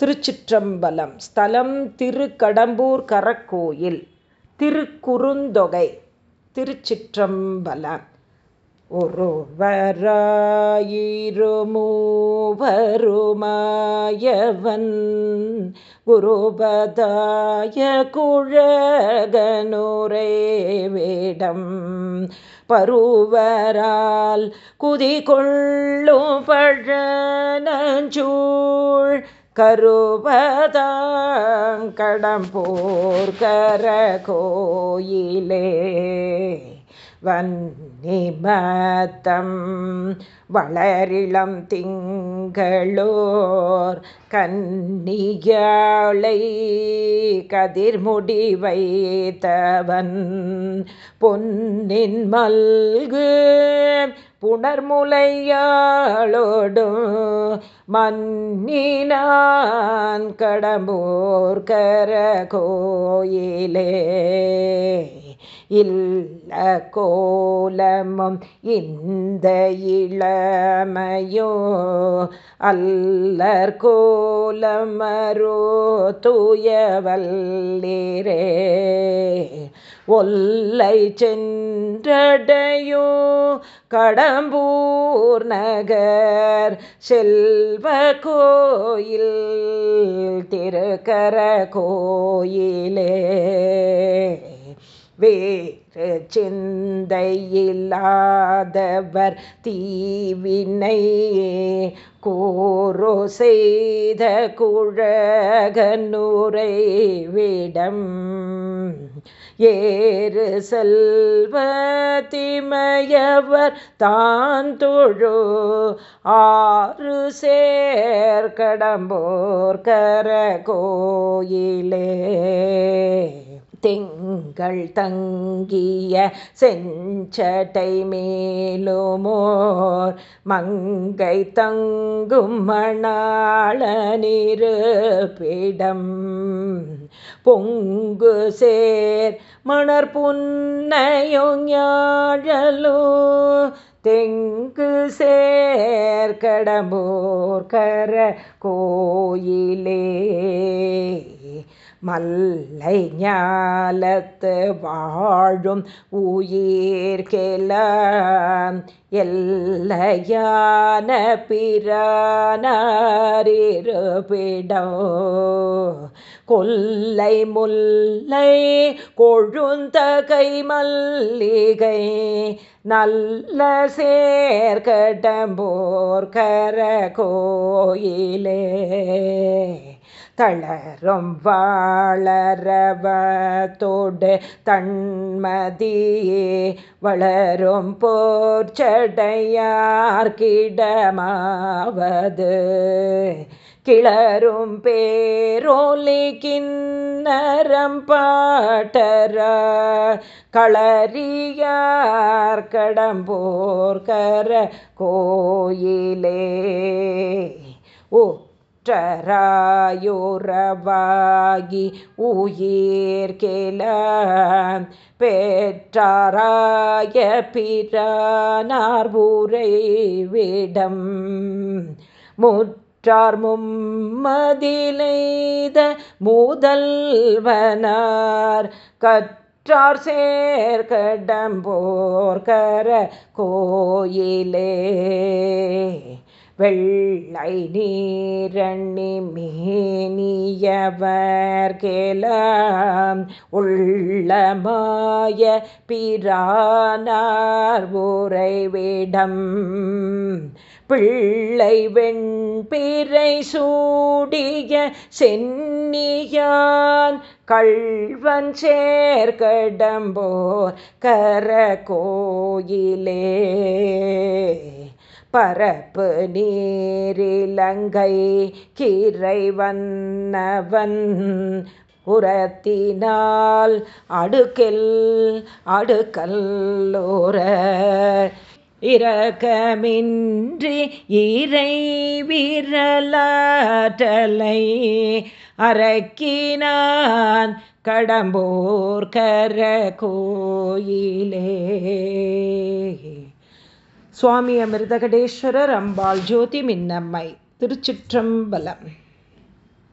திருச்சிற்றம்பலம் ஸ்தலம் திருக்கடம்பூர் கரக்கோயில் திருக்குறுந்தொகை திருச்சிற்றம்பலம். ஒருவராயிருமூவருமாயவன் குருபதாய குழகனுரே வேடம். பருவரால் குதி கொள்ளும் பழனஞ்சூழ் கருபதாங்கடம்போர் கர கோயிலே. வன்னிமத்தம் வளரிளம் திங்களோர் கன்னியாளை கதிர்முடி வைத்தவன் பொன்னின் மல்கு புணர்முலையாளோடும் மன்னினான் கடம்பூர் கர கோயிலே இல்ல கோலமும் இந்த இளமையோ அல்லர் கோலமரோ தூயவல்லீரே. ஒல்லை சென்றடையோ கடம்பூர் நகர் செல்வ கோயில் திருக்கர கோயிலே. வேறு சிந்தையில்லாதவர் தீவினை கோரோ செய்த குழகனுரை விடம் ஏறு செல்வத்திமையவர் தான் தொழு ஆறு சேர்கடம்போர் கர கோயிலே திங்கள் தங்கிய செஞ்சடை மேலுமோர் மங்கை தங்கும் மணாளனிருப்பிடம் பொங்கு சேர் மணர் புன்னையொஞாழலோ தெங்கு சேர் கடம்போர் கோயிலே. மல்லை ஞாலத்து வாழும் உயிர்கெலாம் எல்லையான பிரானிருப்பிடோ கொல்லை முல்லை கொழுந்தகை மல்லிகை நல்ல சேர்க்கடம்போர் கர கோயிலே தளரும் வாழறவத்தோடு தன்மதியே வளரும் போர்ச்சடையார்கிடமாவது கிளரும் பேரோலி கிண்ணரம் பாட்டர களறியார் கடம்போர்கர கோயிலே. ஓ பெற்றராயுறவாகி உயிர்கெலாம் பெற்றாராய பிரானார் ஊரை விடம். முற்றார் மும்மதிலைத முதல்வனார் கற்றார் சேர்க்கடம்போர்கர கோயிலே வெள்ளை நீரணி மேனியவர் கேலாம் உள்ளமாய பிரானார் உறைவிடம். பிள்ளை வெண்பிறை சூடிய சென்னியான். கள்வன் சேர்கடம்போர் கர கோயிலே பரப்பு நீரிலங்கை கீரை வண்ணவன் உரத்தினால் அடுக்கில் அடுக்கல்லோர இரக்கமின்றி இறை விரலாற்றலை அரக்கினான் கடம்போர் கர கோயிலே சுவாமி அமிர்தகடேஸ்வரர் அம்பாள் ஜோதி மின்னம்மை திருச்சிற்றம்பலம்.